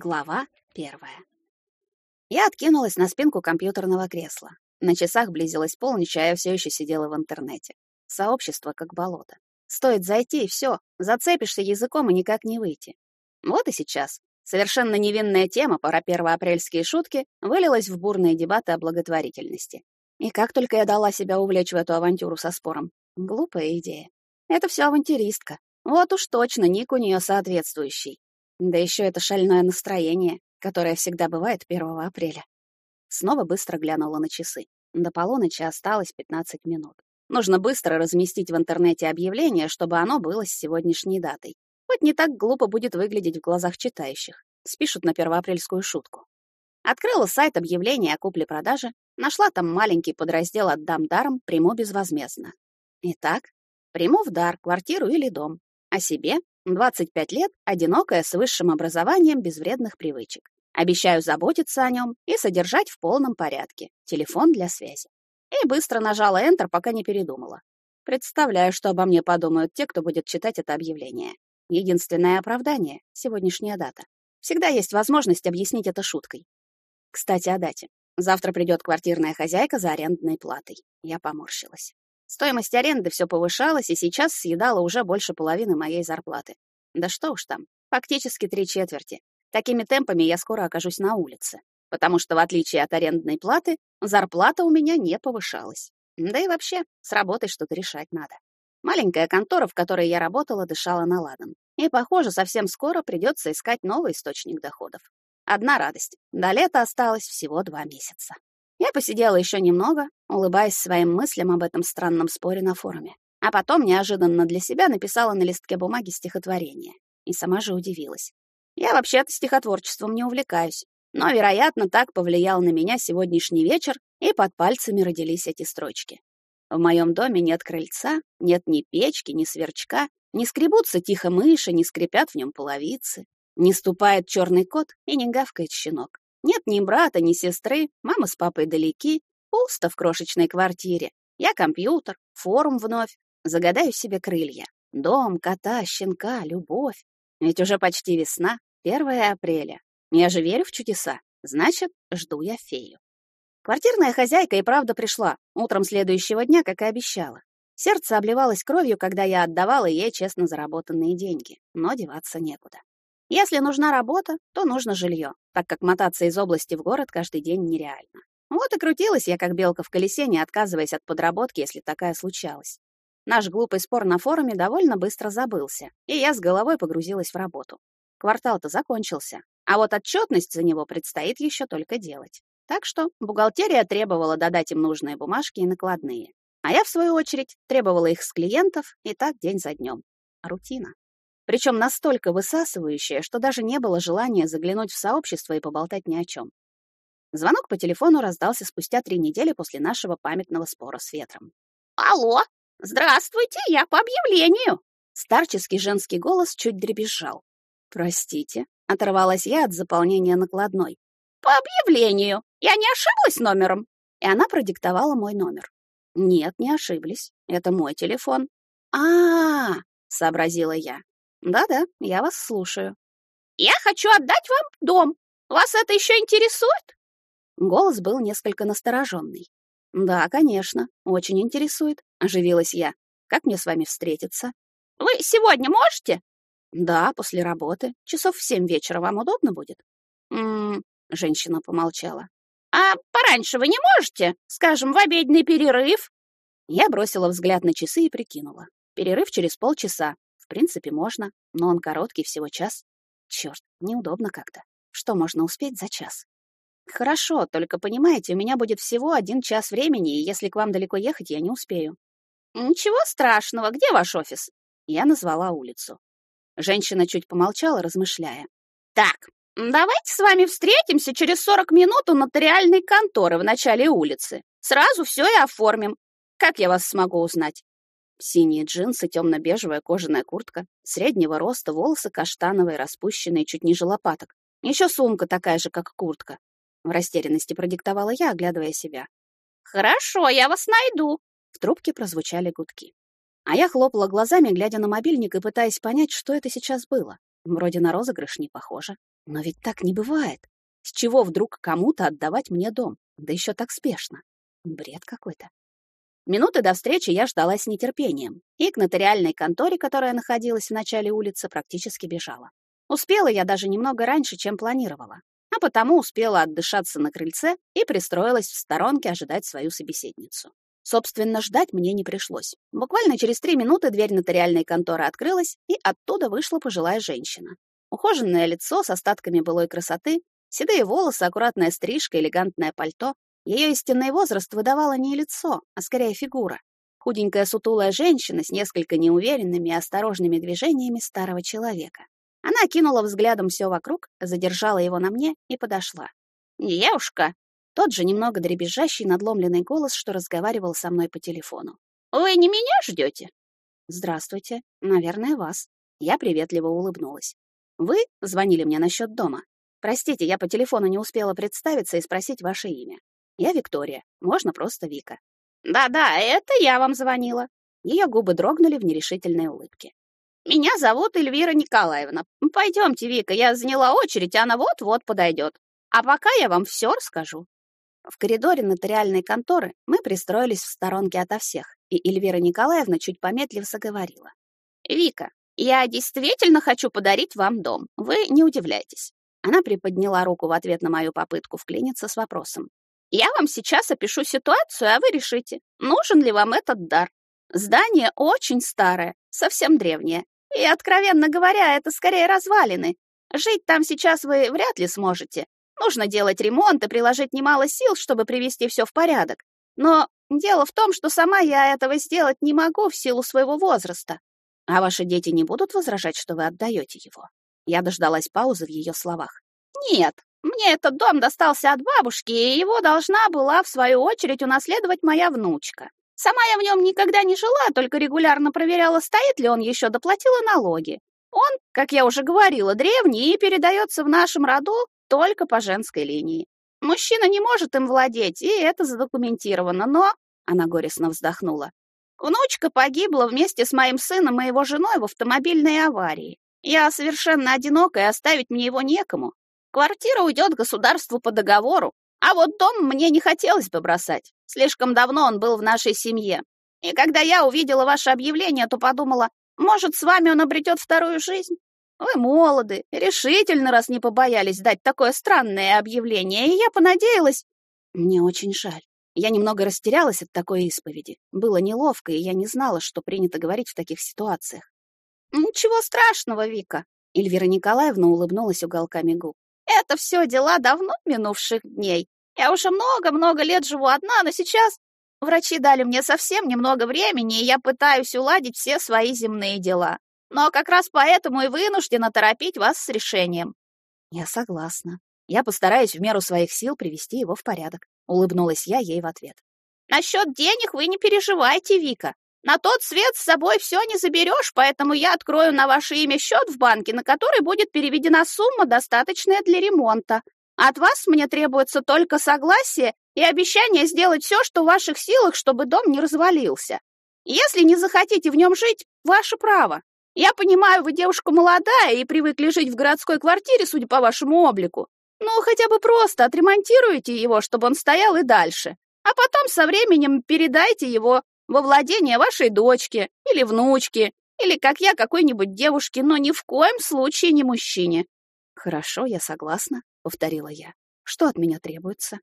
Глава первая. Я откинулась на спинку компьютерного кресла. На часах близилась полночь, а я все еще сидела в интернете. Сообщество как болото. Стоит зайти, и все, зацепишься языком и никак не выйти. Вот и сейчас. Совершенно невинная тема про первоапрельские шутки вылилась в бурные дебаты о благотворительности. И как только я дала себя увлечь в эту авантюру со спором. Глупая идея. Это все авантюристка. Вот уж точно ник у нее соответствующий. Да еще это шальное настроение, которое всегда бывает 1 апреля. Снова быстро глянула на часы. До полуночи осталось 15 минут. Нужно быстро разместить в интернете объявление, чтобы оно было с сегодняшней датой. Хоть не так глупо будет выглядеть в глазах читающих. Спишут на первоапрельскую шутку. Открыла сайт объявлений о купле-продаже, нашла там маленький подраздел «Отдам даром, приму безвозмездно». Итак, приму в дар квартиру или дом. О себе 25 лет, одинокая, с высшим образованием, без вредных привычек. Обещаю заботиться о нем и содержать в полном порядке. Телефон для связи. И быстро нажала Enter, пока не передумала. Представляю, что обо мне подумают те, кто будет читать это объявление. Единственное оправдание — сегодняшняя дата. Всегда есть возможность объяснить это шуткой. Кстати, о дате. Завтра придет квартирная хозяйка за арендной платой. Я поморщилась. Стоимость аренды все повышалась и сейчас съедала уже больше половины моей зарплаты. Да что уж там, фактически три четверти. Такими темпами я скоро окажусь на улице, потому что, в отличие от арендной платы, зарплата у меня не повышалась. Да и вообще, с работой что-то решать надо. Маленькая контора, в которой я работала, дышала на ладан. И, похоже, совсем скоро придется искать новый источник доходов. Одна радость. До лета осталось всего два месяца. Я посидела еще немного, улыбаясь своим мыслям об этом странном споре на форуме. А потом неожиданно для себя написала на листке бумаги стихотворение. И сама же удивилась. Я вообще-то стихотворчеством не увлекаюсь, но, вероятно, так повлиял на меня сегодняшний вечер, и под пальцами родились эти строчки. В моем доме нет крыльца, нет ни печки, ни сверчка, не скребутся тихо мыши, не скрипят в нем половицы, не ступает черный кот и не гавкает щенок. Нет ни брата, ни сестры, мама с папой далеки, пусто в крошечной квартире. Я компьютер, форум вновь, загадаю себе крылья. Дом, кота, щенка, любовь. Ведь уже почти весна, 1 апреля. Я же верю в чудеса, значит, жду я фею. Квартирная хозяйка и правда пришла, утром следующего дня, как и обещала. Сердце обливалось кровью, когда я отдавала ей честно заработанные деньги, но деваться некуда. Если нужна работа, то нужно жилье, так как мотаться из области в город каждый день нереально. Вот и крутилась я, как белка в колесе, не отказываясь от подработки, если такая случалась. Наш глупый спор на форуме довольно быстро забылся, и я с головой погрузилась в работу. Квартал-то закончился, а вот отчетность за него предстоит еще только делать. Так что бухгалтерия требовала додать им нужные бумажки и накладные. А я, в свою очередь, требовала их с клиентов, и так день за днем. Рутина причем настолько высасывающее, что даже не было желания заглянуть в сообщество и поболтать ни о чем. Звонок по телефону раздался спустя три недели после нашего памятного спора с ветром. «Алло! Здравствуйте, я по объявлению!» Старческий женский голос чуть дребезжал. «Простите», — оторвалась я от заполнения накладной. «По объявлению! Я не ошиблась номером?» И она продиктовала мой номер. «Нет, не ошиблись. Это мой телефон». «А-а-а!» — сообразила я. Да-да, я вас слушаю. Я хочу отдать вам дом. Вас это еще интересует? Голос был несколько настороженный. Да, конечно, очень интересует, оживилась я. Как мне с вами встретиться? Вы сегодня можете? Да, после работы. Часов в семь вечера вам удобно будет? М-м, женщина помолчала. А пораньше вы не можете? Скажем, в обеденный перерыв? Я бросила взгляд на часы и прикинула. Перерыв через полчаса. В принципе, можно, но он короткий, всего час. Черт, неудобно как-то. Что можно успеть за час? Хорошо, только понимаете, у меня будет всего один час времени, и если к вам далеко ехать, я не успею. Ничего страшного, где ваш офис? Я назвала улицу. Женщина чуть помолчала, размышляя. Так, давайте с вами встретимся через 40 минут у нотариальной конторы в начале улицы. Сразу все и оформим. Как я вас смогу узнать? Синие джинсы, темно-бежевая кожаная куртка, среднего роста, волосы каштановые, распущенные чуть ниже лопаток. Еще сумка такая же, как куртка. В растерянности продиктовала я, оглядывая себя. «Хорошо, я вас найду!» В трубке прозвучали гудки. А я хлопала глазами, глядя на мобильник и пытаясь понять, что это сейчас было. Вроде на розыгрыш не похоже. Но ведь так не бывает. С чего вдруг кому-то отдавать мне дом? Да еще так спешно. Бред какой-то. Минуты до встречи я ждала с нетерпением, и к нотариальной конторе, которая находилась в начале улицы, практически бежала. Успела я даже немного раньше, чем планировала, а потому успела отдышаться на крыльце и пристроилась в сторонке ожидать свою собеседницу. Собственно, ждать мне не пришлось. Буквально через три минуты дверь нотариальной конторы открылась, и оттуда вышла пожилая женщина. Ухоженное лицо с остатками былой красоты, седые волосы, аккуратная стрижка, элегантное пальто. Ее истинный возраст выдавало не лицо, а скорее фигура. Худенькая сутулая женщина с несколько неуверенными и осторожными движениями старого человека. Она окинула взглядом все вокруг, задержала его на мне и подошла. «Девушка!» Тот же немного дребезжащий надломленный голос, что разговаривал со мной по телефону. «Вы не меня ждете?» «Здравствуйте. Наверное, вас». Я приветливо улыбнулась. «Вы звонили мне насчет дома. Простите, я по телефону не успела представиться и спросить ваше имя. Я Виктория, можно просто Вика. Да-да, это я вам звонила. Ее губы дрогнули в нерешительной улыбке. Меня зовут Эльвира Николаевна. Пойдемте, Вика, я заняла очередь, она вот-вот подойдет. А пока я вам все расскажу. В коридоре нотариальной конторы мы пристроились в сторонке ото всех, и Эльвира Николаевна чуть помедлив заговорила. «Вика, я действительно хочу подарить вам дом. Вы не удивляйтесь». Она приподняла руку в ответ на мою попытку вклиниться с вопросом. Я вам сейчас опишу ситуацию, а вы решите, нужен ли вам этот дар. Здание очень старое, совсем древнее. И, откровенно говоря, это скорее развалины. Жить там сейчас вы вряд ли сможете. Нужно делать ремонт и приложить немало сил, чтобы привести все в порядок. Но дело в том, что сама я этого сделать не могу в силу своего возраста. А ваши дети не будут возражать, что вы отдаете его? Я дождалась паузы в ее словах. Нет, мне этот дом достался от бабушки, и его должна была, в свою очередь, унаследовать моя внучка. Сама я в нем никогда не жила, только регулярно проверяла, стоит ли он еще, доплатила налоги. Он, как я уже говорила, древний и передается в нашем роду только по женской линии. Мужчина не может им владеть, и это задокументировано, но...» Она горестно вздохнула. «Внучка погибла вместе с моим сыном и его женой в автомобильной аварии. Я совершенно одинока, и оставить мне его некому. Квартира уйдет государству по договору, а вот дом мне не хотелось бы бросать. Слишком давно он был в нашей семье. И когда я увидела ваше объявление, то подумала, может, с вами он обретет вторую жизнь? Вы молоды, решительно, раз не побоялись дать такое странное объявление, и я понадеялась... Мне очень жаль. Я немного растерялась от такой исповеди. Было неловко, и я не знала, что принято говорить в таких ситуациях. «Ничего страшного, Вика», — Эльвира Николаевна улыбнулась уголками губ. Это все дела давно минувших дней. Я уже много-много лет живу одна, но сейчас врачи дали мне совсем немного времени, и я пытаюсь уладить все свои земные дела. Но как раз поэтому и вынуждена торопить вас с решением. Я согласна. Я постараюсь в меру своих сил привести его в порядок. Улыбнулась я ей в ответ. Насчет денег вы не переживайте, Вика. На тот свет с собой все не заберешь, поэтому я открою на ваше имя счет в банке, на который будет переведена сумма, достаточная для ремонта. От вас мне требуется только согласие и обещание сделать все, что в ваших силах, чтобы дом не развалился. Если не захотите в нем жить, ваше право. Я понимаю, вы девушка молодая и привыкли жить в городской квартире, судя по вашему облику. Ну, хотя бы просто отремонтируйте его, чтобы он стоял и дальше. А потом со временем передайте его во владение вашей дочки или внучки, или, как я, какой-нибудь девушке, но ни в коем случае не мужчине. Хорошо, я согласна, повторила я. Что от меня требуется?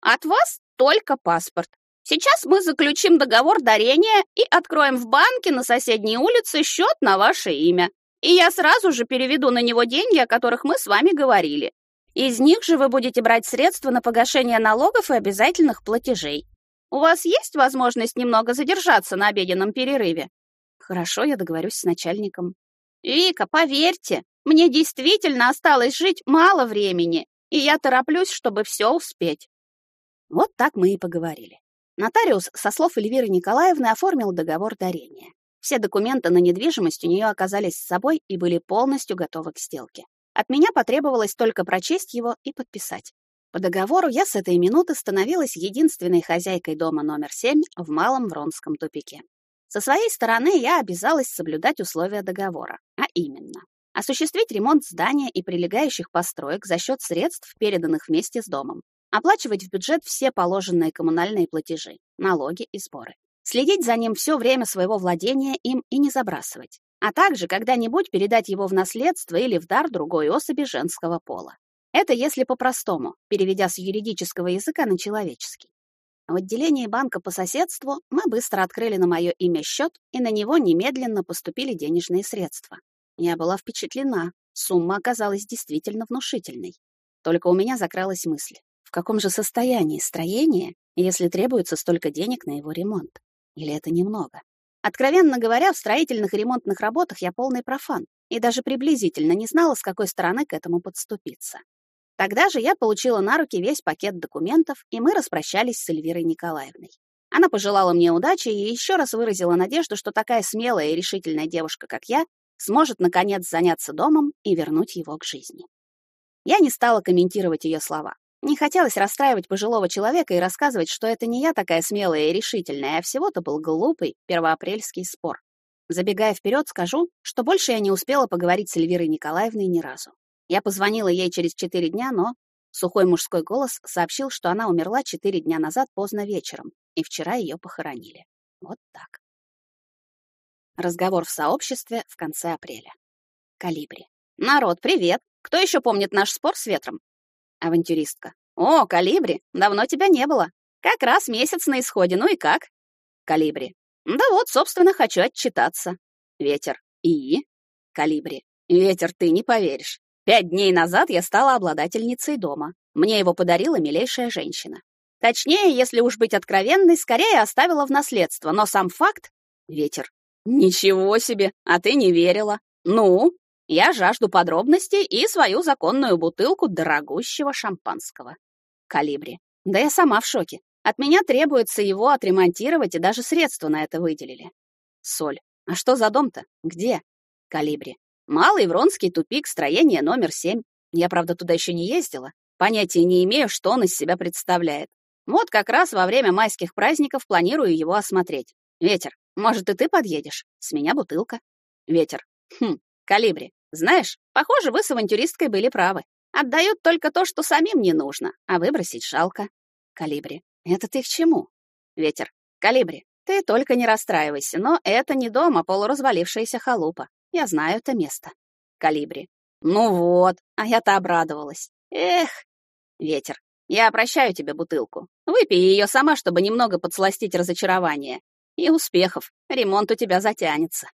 От вас только паспорт. Сейчас мы заключим договор дарения и откроем в банке на соседней улице счет на ваше имя. И я сразу же переведу на него деньги, о которых мы с вами говорили. Из них же вы будете брать средства на погашение налогов и обязательных платежей. У вас есть возможность немного задержаться на обеденном перерыве? Хорошо, я договорюсь с начальником. Вика, поверьте, мне действительно осталось жить мало времени, и я тороплюсь, чтобы все успеть. Вот так мы и поговорили. Нотариус, со слов Эльвиры Николаевны, оформил договор дарения. Все документы на недвижимость у нее оказались с собой и были полностью готовы к сделке. От меня потребовалось только прочесть его и подписать. По договору я с этой минуты становилась единственной хозяйкой дома номер 7 в Малом Вронском тупике. Со своей стороны я обязалась соблюдать условия договора, а именно осуществить ремонт здания и прилегающих построек за счет средств, переданных вместе с домом, оплачивать в бюджет все положенные коммунальные платежи, налоги и сборы, следить за ним все время своего владения им и не забрасывать, а также когда-нибудь передать его в наследство или в дар другой особи женского пола. Это если по-простому, переведя с юридического языка на человеческий. В отделении банка по соседству мы быстро открыли на мое имя счет, и на него немедленно поступили денежные средства. Я была впечатлена, сумма оказалась действительно внушительной. Только у меня закралась мысль, в каком же состоянии строение, если требуется столько денег на его ремонт? Или это немного? Откровенно говоря, в строительных и ремонтных работах я полный профан и даже приблизительно не знала, с какой стороны к этому подступиться. Тогда же я получила на руки весь пакет документов, и мы распрощались с Эльвирой Николаевной. Она пожелала мне удачи и еще раз выразила надежду, что такая смелая и решительная девушка, как я, сможет, наконец, заняться домом и вернуть его к жизни. Я не стала комментировать ее слова. Не хотелось расстраивать пожилого человека и рассказывать, что это не я такая смелая и решительная, а всего-то был глупый первоапрельский спор. Забегая вперед, скажу, что больше я не успела поговорить с Эльвирой Николаевной ни разу. Я позвонила ей через четыре дня, но сухой мужской голос сообщил, что она умерла четыре дня назад поздно вечером, и вчера ее похоронили. Вот так. Разговор в сообществе в конце апреля. Калибри. «Народ, привет! Кто еще помнит наш спор с ветром?» Авантюристка. «О, Калибри, давно тебя не было. Как раз месяц на исходе, ну и как?» Калибри. «Да вот, собственно, хочу отчитаться». Ветер. «И?» Калибри. «Ветер, ты не поверишь. Пять дней назад я стала обладательницей дома. Мне его подарила милейшая женщина. Точнее, если уж быть откровенной, скорее оставила в наследство, но сам факт... Ветер. Ничего себе, а ты не верила. Ну, я жажду подробностей и свою законную бутылку дорогущего шампанского. Калибри. Да я сама в шоке. От меня требуется его отремонтировать, и даже средства на это выделили. Соль. А что за дом-то? Где? Калибри. Малый Вронский тупик, строение номер семь. Я, правда, туда еще не ездила. Понятия не имею, что он из себя представляет. Вот как раз во время майских праздников планирую его осмотреть. Ветер, может, и ты подъедешь? С меня бутылка. Ветер. Хм, Калибри. Знаешь, похоже, вы с авантюристкой были правы. Отдают только то, что самим не нужно, а выбросить жалко. Калибри. Это ты к чему? Ветер. Калибри. Ты только не расстраивайся, но это не дом, а полуразвалившаяся халупа. Я знаю это место. Калибри. Ну вот, а я-то обрадовалась. Эх. Ветер. Я прощаю тебе бутылку. Выпей ее сама, чтобы немного подсластить разочарование. И успехов. Ремонт у тебя затянется.